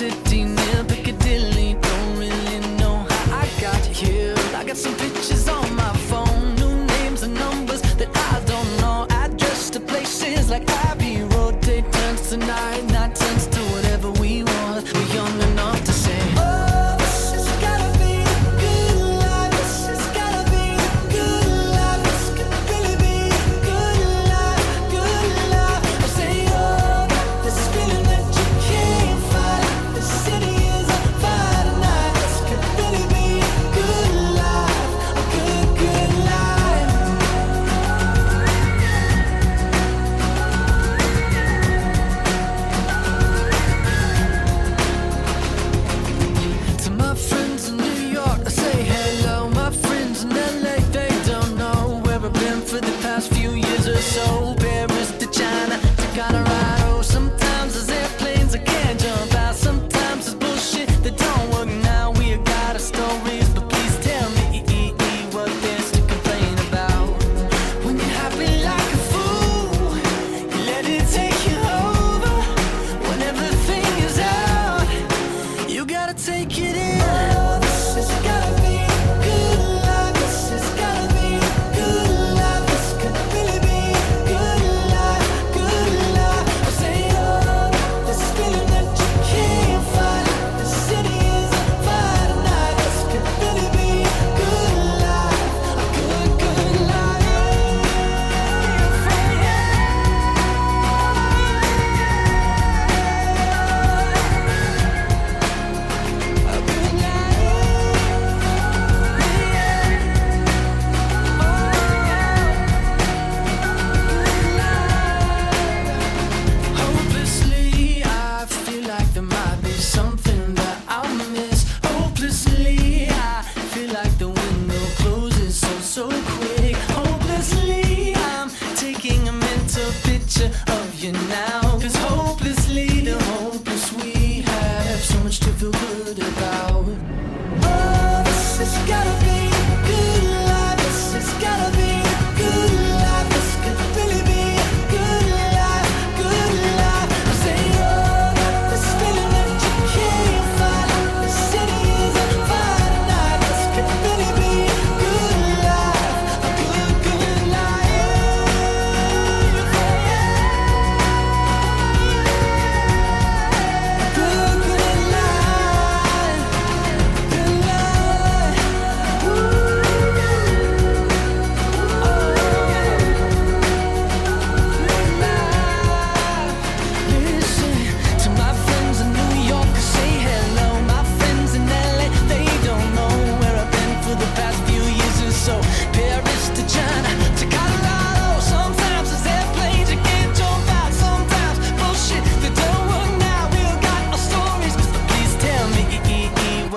city near Piccadilly. Don't really know how I got here. I got some pictures on my phone, new names and numbers that I don't know. Address to places like I.